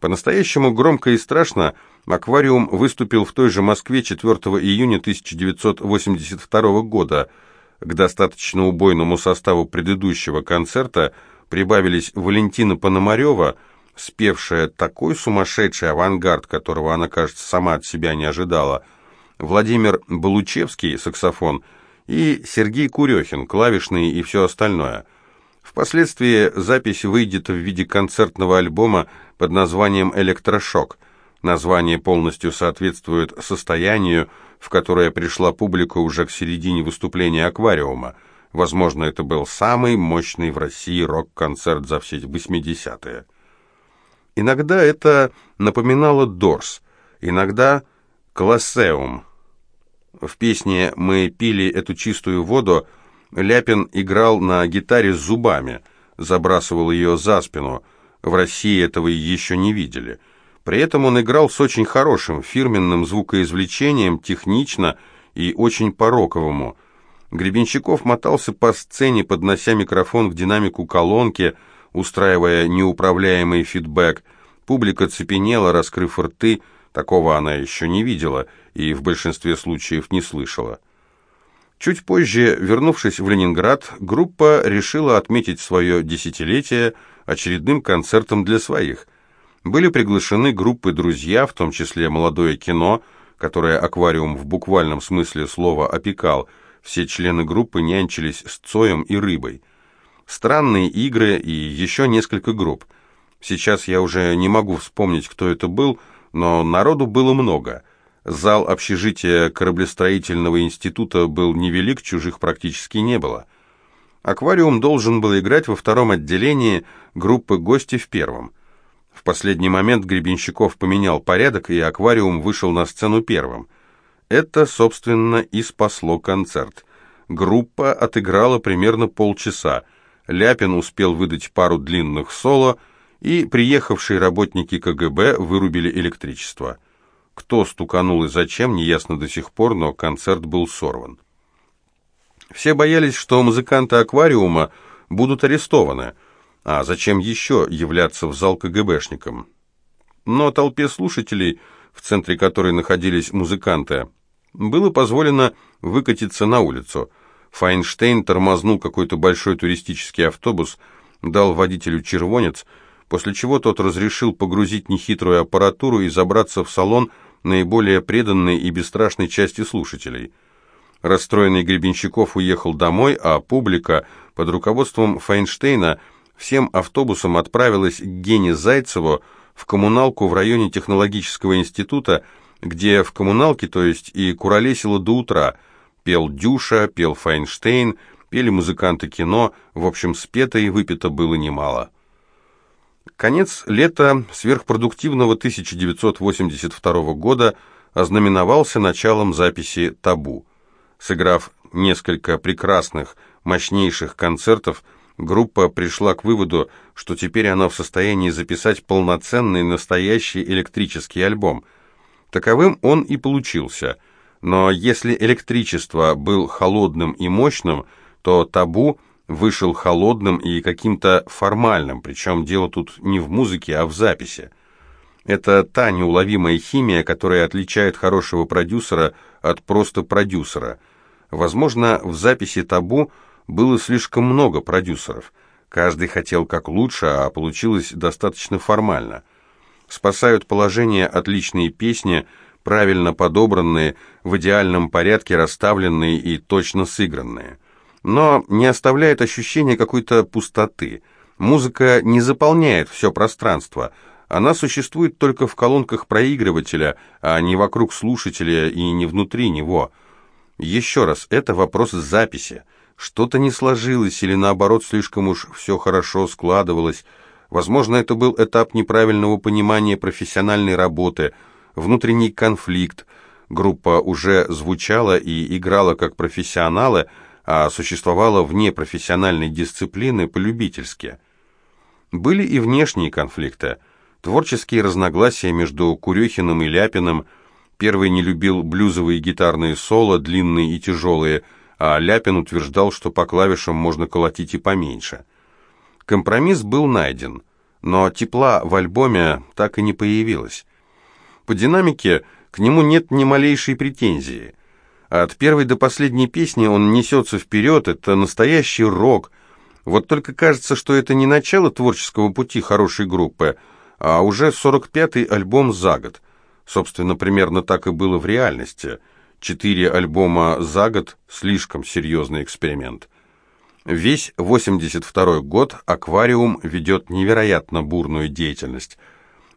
По-настоящему громко и страшно «Аквариум» выступил в той же Москве 4 июня 1982 года. К достаточно убойному составу предыдущего концерта прибавились Валентина Пономарева, спевшая такой сумасшедший авангард, которого она, кажется, сама от себя не ожидала, Владимир Балучевский, саксофон, и Сергей Курехин, клавишный и все остальное – Впоследствии запись выйдет в виде концертного альбома под названием «Электрошок». Название полностью соответствует состоянию, в которое пришла публика уже к середине выступления «Аквариума». Возможно, это был самый мощный в России рок-концерт за все 80-е. Иногда это напоминало «Дорс», иногда «Колоссеум». В песне «Мы пили эту чистую воду» Ляпин играл на гитаре зубами, забрасывал ее за спину. В России этого еще не видели. При этом он играл с очень хорошим фирменным звукоизвлечением, технично и очень по-роковому. Гребенщиков мотался по сцене, поднося микрофон к динамику колонки, устраивая неуправляемый фидбэк. Публика цепенела, раскрыв рты, такого она еще не видела и в большинстве случаев не слышала. Чуть позже, вернувшись в Ленинград, группа решила отметить свое десятилетие очередным концертом для своих. Были приглашены группы «Друзья», в том числе «Молодое кино», которое «Аквариум» в буквальном смысле слова опекал. Все члены группы нянчились с Цоем и Рыбой. «Странные игры» и еще несколько групп. Сейчас я уже не могу вспомнить, кто это был, но народу было много – Зал общежития кораблестроительного института был невелик, чужих практически не было. Аквариум должен был играть во втором отделении, группы гости в первом. В последний момент Гребенщиков поменял порядок, и аквариум вышел на сцену первым. Это, собственно, и спасло концерт. Группа отыграла примерно полчаса. Ляпин успел выдать пару длинных соло, и приехавшие работники КГБ вырубили электричество. Кто стуканул и зачем, неясно до сих пор, но концерт был сорван. Все боялись, что музыканты аквариума будут арестованы, а зачем еще являться в зал КГБшникам? Но толпе слушателей, в центре которой находились музыканты, было позволено выкатиться на улицу. Файнштейн тормознул какой-то большой туристический автобус, дал водителю червонец, после чего тот разрешил погрузить нехитрую аппаратуру и забраться в салон, наиболее преданной и бесстрашной части слушателей. Расстроенный Гребенщиков уехал домой, а публика под руководством Файнштейна всем автобусом отправилась к Гене Зайцеву в коммуналку в районе технологического института, где в коммуналке, то есть и куролесило до утра. Пел Дюша, пел Файнштейн, пели музыканты кино, в общем, спето и выпито было немало. Конец лета сверхпродуктивного 1982 года ознаменовался началом записи «Табу». Сыграв несколько прекрасных, мощнейших концертов, группа пришла к выводу, что теперь она в состоянии записать полноценный настоящий электрический альбом. Таковым он и получился. Но если электричество был холодным и мощным, то «Табу» вышел холодным и каким-то формальным, причем дело тут не в музыке, а в записи. Это та неуловимая химия, которая отличает хорошего продюсера от просто продюсера. Возможно, в записи «Табу» было слишком много продюсеров. Каждый хотел как лучше, а получилось достаточно формально. Спасают положение отличные песни, правильно подобранные, в идеальном порядке расставленные и точно сыгранные но не оставляет ощущения какой-то пустоты. Музыка не заполняет все пространство. Она существует только в колонках проигрывателя, а не вокруг слушателя и не внутри него. Еще раз, это вопрос записи. Что-то не сложилось или наоборот слишком уж все хорошо складывалось. Возможно, это был этап неправильного понимания профессиональной работы, внутренний конфликт. Группа уже звучала и играла как профессионалы – а существовала вне профессиональной дисциплины полюбительски. Были и внешние конфликты, творческие разногласия между Курехиным и Ляпиным. Первый не любил блюзовые гитарные соло, длинные и тяжелые, а Ляпин утверждал, что по клавишам можно колотить и поменьше. Компромисс был найден, но тепла в альбоме так и не появилось. По динамике к нему нет ни малейшей претензии. От первой до последней песни он несется вперед, это настоящий рок. Вот только кажется, что это не начало творческого пути хорошей группы, а уже 45-й альбом за год. Собственно, примерно так и было в реальности. Четыре альбома за год – слишком серьезный эксперимент. Весь 82 год «Аквариум» ведет невероятно бурную деятельность.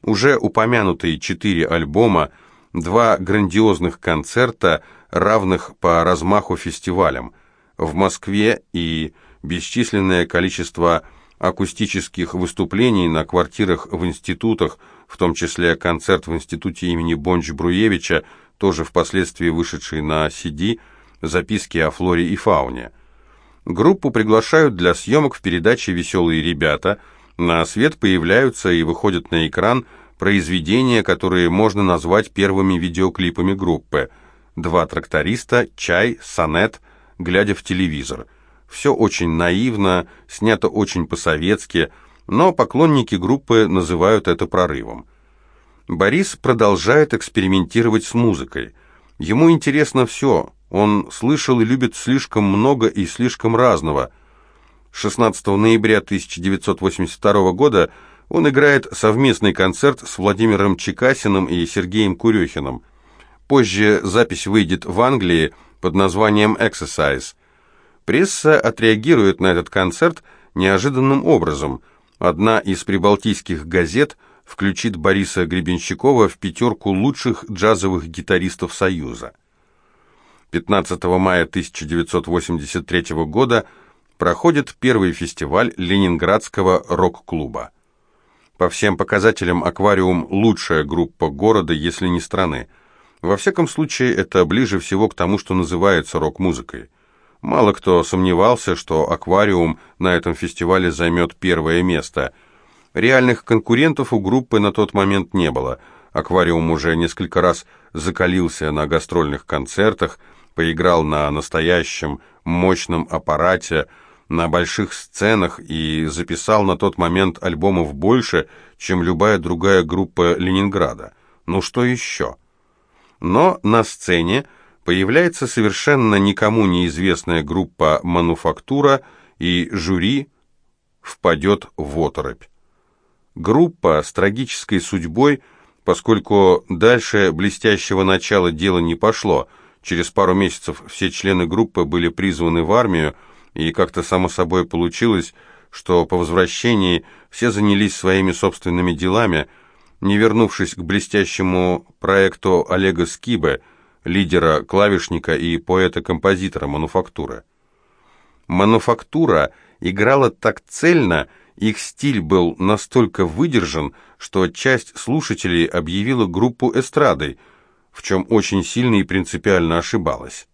Уже упомянутые четыре альбома, два грандиозных концерта, равных по размаху фестивалям, в Москве и бесчисленное количество акустических выступлений на квартирах в институтах, в том числе концерт в институте имени Бонч-Бруевича, тоже впоследствии вышедший на CD, записки о флоре и фауне. Группу приглашают для съемок в передаче «Веселые ребята». На свет появляются и выходят на экран произведения, которые можно назвать первыми видеоклипами группы. «Два тракториста», «Чай», «Сонет», глядя в телевизор. Все очень наивно, снято очень по-советски, но поклонники группы называют это прорывом. Борис продолжает экспериментировать с музыкой. Ему интересно все, он слышал и любит слишком много и слишком разного. 16 ноября 1982 года он играет совместный концерт с Владимиром Чекасиным и Сергеем Курехиным. Позже запись выйдет в Англии под названием «Exercise». Пресса отреагирует на этот концерт неожиданным образом. Одна из прибалтийских газет включит Бориса Гребенщикова в пятерку лучших джазовых гитаристов Союза. 15 мая 1983 года проходит первый фестиваль Ленинградского рок-клуба. По всем показателям «Аквариум» – лучшая группа города, если не страны. Во всяком случае, это ближе всего к тому, что называется рок-музыкой. Мало кто сомневался, что «Аквариум» на этом фестивале займет первое место. Реальных конкурентов у группы на тот момент не было. «Аквариум» уже несколько раз закалился на гастрольных концертах – поиграл на настоящем мощном аппарате, на больших сценах и записал на тот момент альбомов больше, чем любая другая группа Ленинграда. Ну что еще? Но на сцене появляется совершенно никому неизвестная группа «Мануфактура», и жюри впадет в оторопь. Группа с трагической судьбой, поскольку дальше блестящего начала дело не пошло – Через пару месяцев все члены группы были призваны в армию, и как-то само собой получилось, что по возвращении все занялись своими собственными делами, не вернувшись к блестящему проекту Олега Скибе, лидера, клавишника и поэта-композитора «Мануфактуры». «Мануфактура» играла так цельно, их стиль был настолько выдержан, что часть слушателей объявила группу эстрадой – в чем очень сильно и принципиально ошибалась.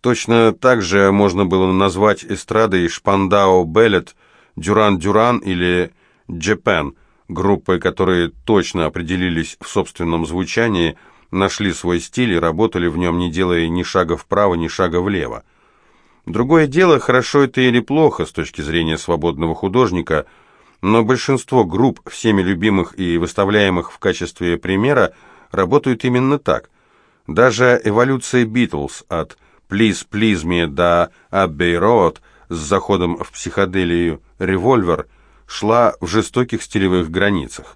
Точно так же можно было назвать эстрадой Шпандау Беллет, Дюран Дюран или Джепен, группы, которые точно определились в собственном звучании, нашли свой стиль и работали в нем, не делая ни шага вправо, ни шага влево. Другое дело, хорошо это или плохо с точки зрения свободного художника, но большинство групп, всеми любимых и выставляемых в качестве примера, работают именно так. Даже эволюция Битлз от «Please, please me» до «Abbey Road» с заходом в психоделию «Револьвер» шла в жестоких стилевых границах.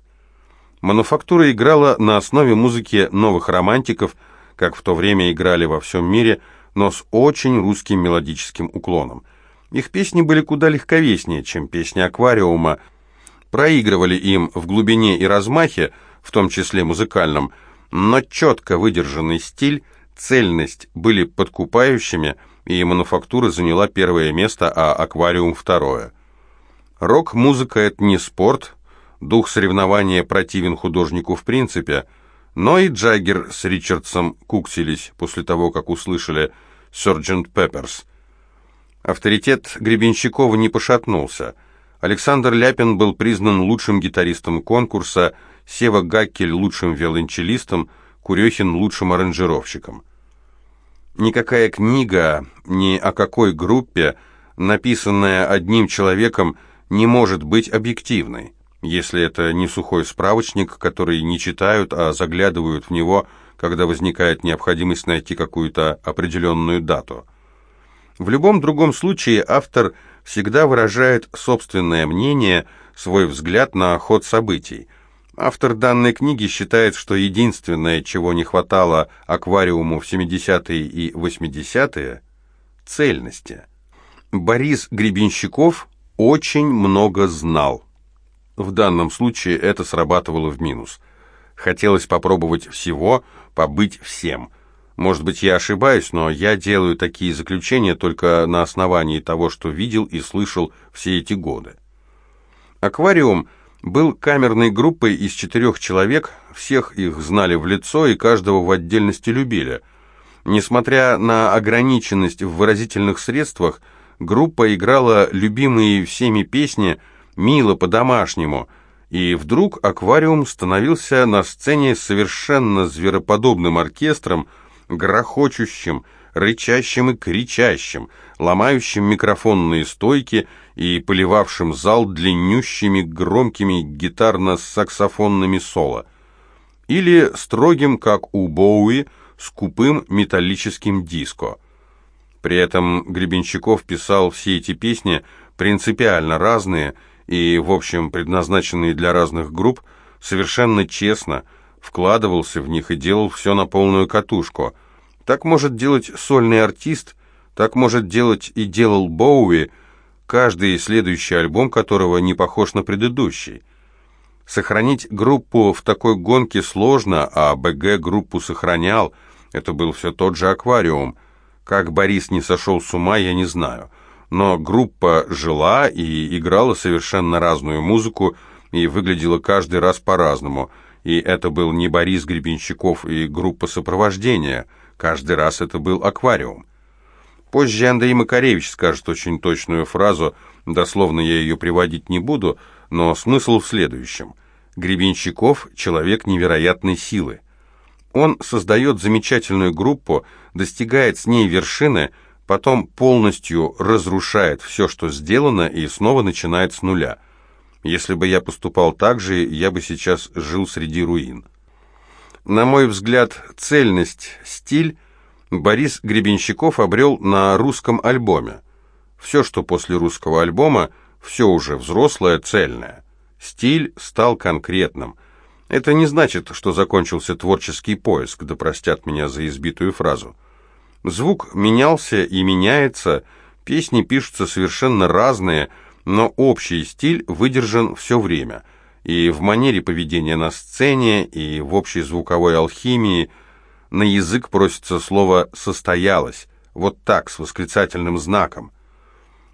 Мануфактура играла на основе музыки новых романтиков, как в то время играли во всем мире, но с очень русским мелодическим уклоном. Их песни были куда легковеснее, чем песни «Аквариума», проигрывали им в глубине и размахе, в том числе музыкальном, но четко выдержанный стиль, цельность были подкупающими, и мануфактура заняла первое место, а аквариум второе. Рок-музыка – это не спорт, дух соревнования противен художнику в принципе, но и Джаггер с Ричардсом куксились после того, как услышали «Sgt. Пепперс». Авторитет Гребенщикова не пошатнулся. Александр Ляпин был признан лучшим гитаристом конкурса – Сева Гаккель лучшим виолончелистом, Курехин лучшим аранжировщиком. Никакая книга ни о какой группе, написанная одним человеком, не может быть объективной. Если это не сухой справочник, который не читают, а заглядывают в него, когда возникает необходимость найти какую-то определенную дату. В любом другом случае автор всегда выражает собственное мнение, свой взгляд на ход событий. Автор данной книги считает, что единственное, чего не хватало аквариуму в 70-е и 80-е – цельности. Борис Гребенщиков очень много знал. В данном случае это срабатывало в минус. Хотелось попробовать всего, побыть всем. Может быть, я ошибаюсь, но я делаю такие заключения только на основании того, что видел и слышал все эти годы. «Аквариум» был камерной группой из четырех человек, всех их знали в лицо и каждого в отдельности любили. Несмотря на ограниченность в выразительных средствах, группа играла любимые всеми песни – мило, по-домашнему, и вдруг аквариум становился на сцене совершенно звероподобным оркестром, грохочущим, рычащим и кричащим, ломающим микрофонные стойки и поливавшим зал длиннющими громкими гитарно-саксофонными соло. Или строгим, как у Боуи, скупым металлическим диско. При этом Гребенщиков писал все эти песни принципиально разные – и, в общем, предназначенные для разных групп, совершенно честно вкладывался в них и делал все на полную катушку. Так может делать сольный артист, так может делать и делал Боуи, каждый следующий альбом которого не похож на предыдущий. Сохранить группу в такой гонке сложно, а БГ группу сохранял, это был все тот же аквариум. Как Борис не сошел с ума, я не знаю но группа жила и играла совершенно разную музыку и выглядела каждый раз по-разному. И это был не Борис Гребенщиков и группа сопровождения, каждый раз это был аквариум. Позже Андрей Макаревич скажет очень точную фразу, дословно я ее приводить не буду, но смысл в следующем. Гребенщиков – человек невероятной силы. Он создает замечательную группу, достигает с ней вершины – потом полностью разрушает все, что сделано, и снова начинает с нуля. Если бы я поступал так же, я бы сейчас жил среди руин. На мой взгляд, цельность, стиль Борис Гребенщиков обрел на русском альбоме. Все, что после русского альбома, все уже взрослое, цельное. Стиль стал конкретным. Это не значит, что закончился творческий поиск, да простят меня за избитую фразу. Звук менялся и меняется, песни пишутся совершенно разные, но общий стиль выдержан все время. И в манере поведения на сцене, и в общей звуковой алхимии на язык просится слово «состоялось», вот так, с восклицательным знаком.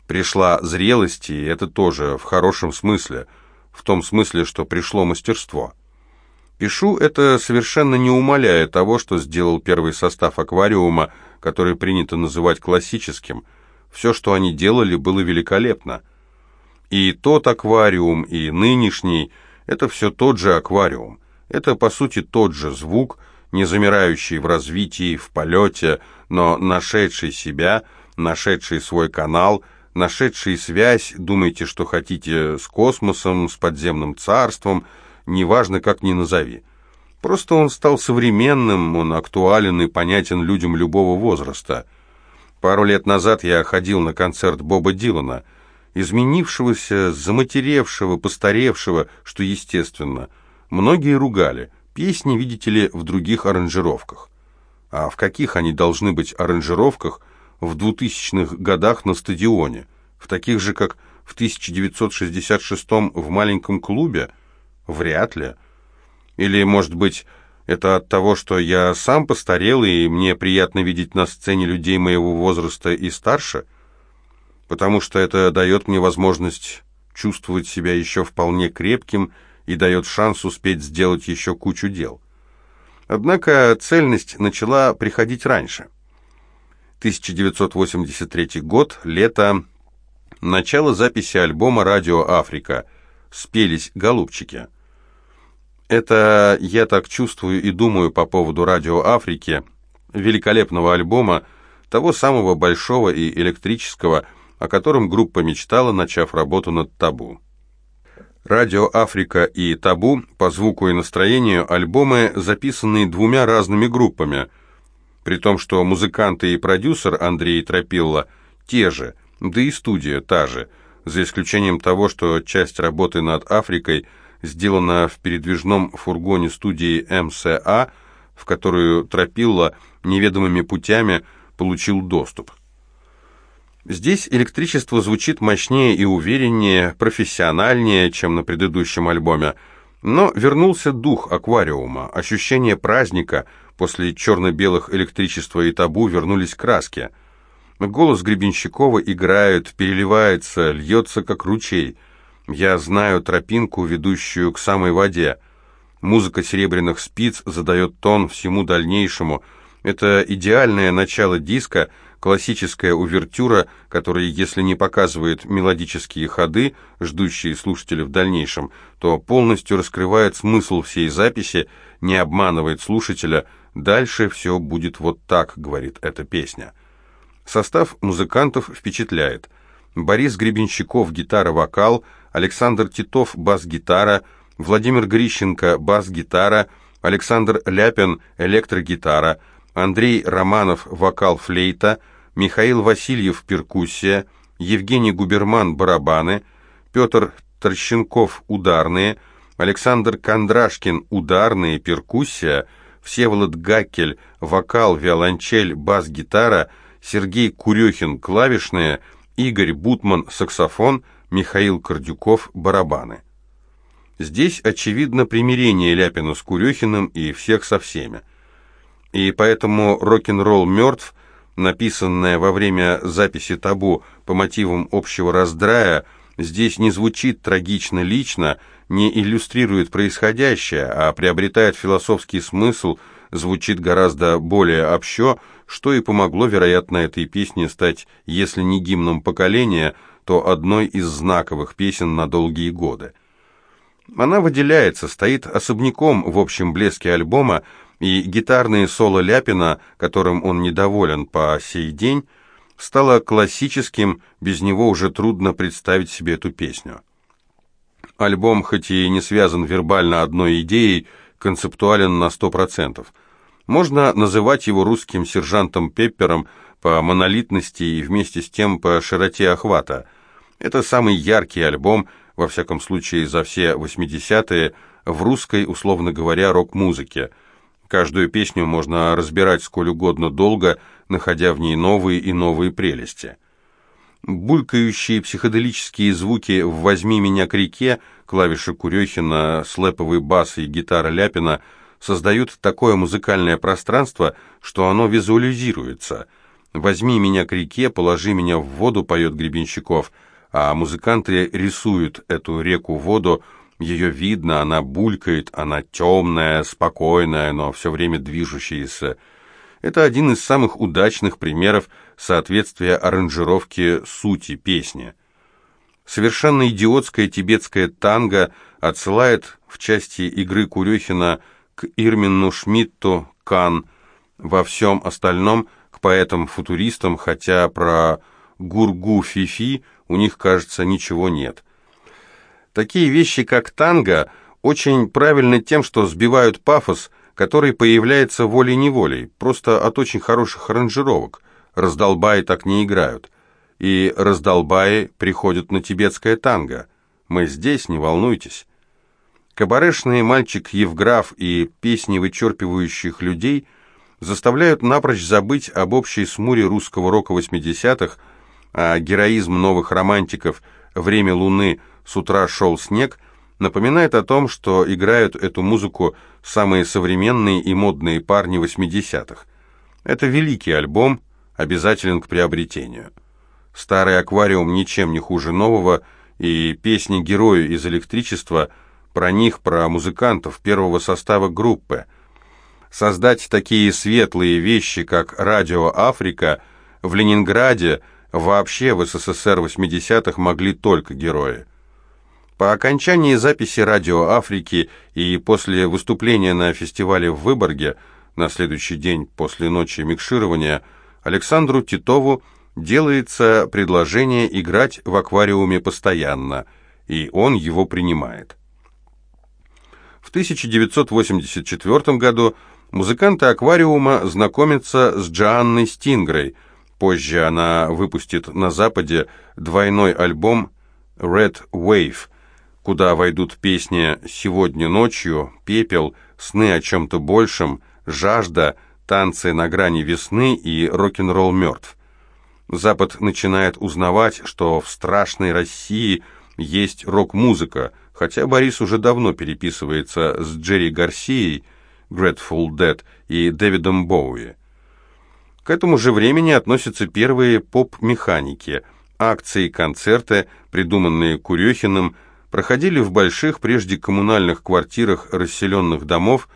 Пришла зрелость, и это тоже в хорошем смысле, в том смысле, что пришло мастерство. Пишу это совершенно не умаляя того, что сделал первый состав аквариума – который принято называть классическим. Все, что они делали, было великолепно. И тот аквариум, и нынешний – это все тот же аквариум. Это, по сути, тот же звук, не замирающий в развитии, в полете, но нашедший себя, нашедший свой канал, нашедший связь, думайте, что хотите, с космосом, с подземным царством, неважно, как ни назови. Просто он стал современным, он актуален и понятен людям любого возраста. Пару лет назад я ходил на концерт Боба Дилана, изменившегося, заматеревшего, постаревшего, что естественно. Многие ругали. Песни, видите ли, в других аранжировках. А в каких они должны быть аранжировках в 2000-х годах на стадионе? В таких же, как в 1966 в маленьком клубе? Вряд ли. Или, может быть, это от того, что я сам постарел, и мне приятно видеть на сцене людей моего возраста и старше? Потому что это дает мне возможность чувствовать себя еще вполне крепким и дает шанс успеть сделать еще кучу дел. Однако цельность начала приходить раньше. 1983 год, лето, начало записи альбома «Радио Африка». Спелись голубчики. Это я так чувствую и думаю по поводу «Радио Африки», великолепного альбома, того самого большого и электрического, о котором группа мечтала, начав работу над «Табу». Радио Африка и Табу по звуку и настроению альбомы, записанные двумя разными группами, при том, что музыканты и продюсер Андрей Тропилла те же, да и студия та же, за исключением того, что часть работы над Африкой сделана в передвижном фургоне студии МСА, в которую Тропилла неведомыми путями получил доступ. Здесь электричество звучит мощнее и увереннее, профессиональнее, чем на предыдущем альбоме. Но вернулся дух аквариума, ощущение праздника. После черно-белых электричества и табу вернулись краски. Голос Гребенщикова играет, переливается, льется, как ручей. Я знаю тропинку, ведущую к самой воде. Музыка серебряных спиц задает тон всему дальнейшему. Это идеальное начало диска — классическая увертюра, которая, если не показывает мелодические ходы, ждущие слушателя в дальнейшем, то полностью раскрывает смысл всей записи, не обманывает слушателя. Дальше все будет вот так, говорит эта песня. Состав музыкантов впечатляет. Борис Гребенщиков – гитара-вокал, Александр Титов – бас-гитара, Владимир Грищенко – бас-гитара, Александр Ляпин – электрогитара, Андрей Романов – вокал-флейта – Михаил Васильев – перкуссия, Евгений Губерман – барабаны, Петр Торщенков – ударные, Александр Кондрашкин – ударные, перкуссия, Всеволод Гакель – вокал, виолончель, бас-гитара, Сергей Курехин – клавишные, Игорь Бутман – саксофон, Михаил Кордюков – барабаны. Здесь очевидно примирение Ляпина с Курехиным и всех со всеми. И поэтому рок-н-ролл мертв – написанное во время записи табу по мотивам общего раздрая, здесь не звучит трагично лично, не иллюстрирует происходящее, а приобретает философский смысл, звучит гораздо более общо, что и помогло, вероятно, этой песне стать, если не гимном поколения, то одной из знаковых песен на долгие годы. Она выделяется, стоит особняком в общем блеске альбома, и гитарные соло Ляпина, которым он недоволен по сей день, стало классическим, без него уже трудно представить себе эту песню. Альбом, хоть и не связан вербально одной идеей, концептуален на сто процентов. Можно называть его русским сержантом Пеппером по монолитности и вместе с тем по широте охвата. Это самый яркий альбом, во всяком случае за все 80-е, в русской, условно говоря, рок-музыке – Каждую песню можно разбирать сколь угодно долго, находя в ней новые и новые прелести. Булькающие психоделические звуки в «Возьми меня к реке», клавиши Курехина, слэповый бас и гитара Ляпина создают такое музыкальное пространство, что оно визуализируется. «Возьми меня к реке, положи меня в воду», поет Гребенщиков, а музыканты рисуют эту реку-воду, ее видно, она булькает, она темная, спокойная, но все время движущаяся. Это один из самых удачных примеров соответствия аранжировки сути песни. Совершенно идиотская тибетская танго отсылает в части игры Курехина к Ирмину Шмидту, Кан, во всем остальном к поэтам-футуристам, хотя про Гургу-Фифи у них, кажется, ничего нет. Такие вещи, как танго, очень правильны тем, что сбивают пафос, который появляется волей-неволей, просто от очень хороших аранжировок. Раздолбаи так не играют. И раздолбаи приходят на тибетское танго. Мы здесь, не волнуйтесь. Кабарешный мальчик Евграф и песни вычерпывающих людей заставляют напрочь забыть об общей смуре русского рока 80-х, а героизм новых романтиков «Время Луны» «С утра шел снег» напоминает о том, что играют эту музыку самые современные и модные парни 80-х. Это великий альбом, обязателен к приобретению. Старый аквариум ничем не хуже нового, и песни герои из электричества про них, про музыкантов первого состава группы. Создать такие светлые вещи, как «Радио Африка» в Ленинграде, вообще в СССР 80-х могли только герои. По окончании записи «Радио Африки» и после выступления на фестивале в Выборге, на следующий день после ночи микширования, Александру Титову делается предложение играть в аквариуме постоянно. и он его принимает. В 1984 году музыканты «Аквариума» знакомятся с Джоанной Стингрой. Позже она выпустит на Западе двойной альбом «Red Wave», куда войдут песни «Сегодня ночью», «Пепел», «Сны о чем-то большем», «Жажда», «Танцы на грани весны» и «Рок-н-ролл мертв». Запад начинает узнавать, что в страшной России есть рок-музыка, хотя Борис уже давно переписывается с Джерри Гарсией, Grateful Dead и Дэвидом Боуи. К этому же времени относятся первые поп-механики. Акции, концерты, придуманные Курехиным, проходили в больших, прежде коммунальных квартирах расселенных домов.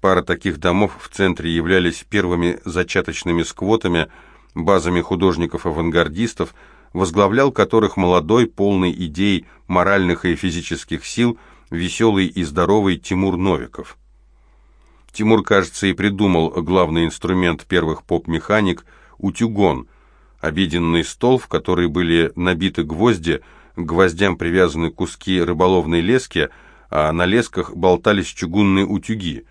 Пара таких домов в центре являлись первыми зачаточными сквотами – базами художников-авангардистов, возглавлял которых молодой, полный идей моральных и физических сил, веселый и здоровый Тимур Новиков. Тимур, кажется, и придумал главный инструмент первых поп-механик – утюгон, обеденный стол, в который были набиты гвозди, к гвоздям привязаны куски рыболовной лески, а на лесках болтались чугунные утюги.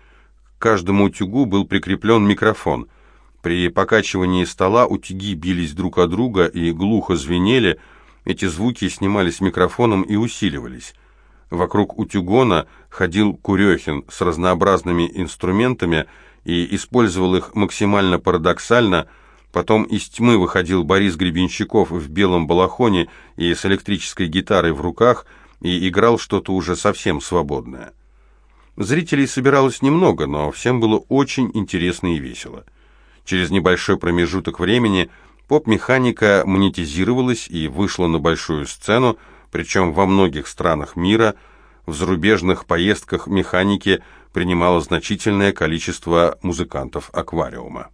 К каждому утюгу был прикреплен микрофон – при покачивании стола утюги бились друг о друга и глухо звенели, эти звуки снимались микрофоном и усиливались. Вокруг утюгона ходил Курехин с разнообразными инструментами и использовал их максимально парадоксально, потом из тьмы выходил Борис Гребенщиков в белом балахоне и с электрической гитарой в руках и играл что-то уже совсем свободное. Зрителей собиралось немного, но всем было очень интересно и весело. Через небольшой промежуток времени поп-механика монетизировалась и вышла на большую сцену, причем во многих странах мира в зарубежных поездках механики принимало значительное количество музыкантов аквариума.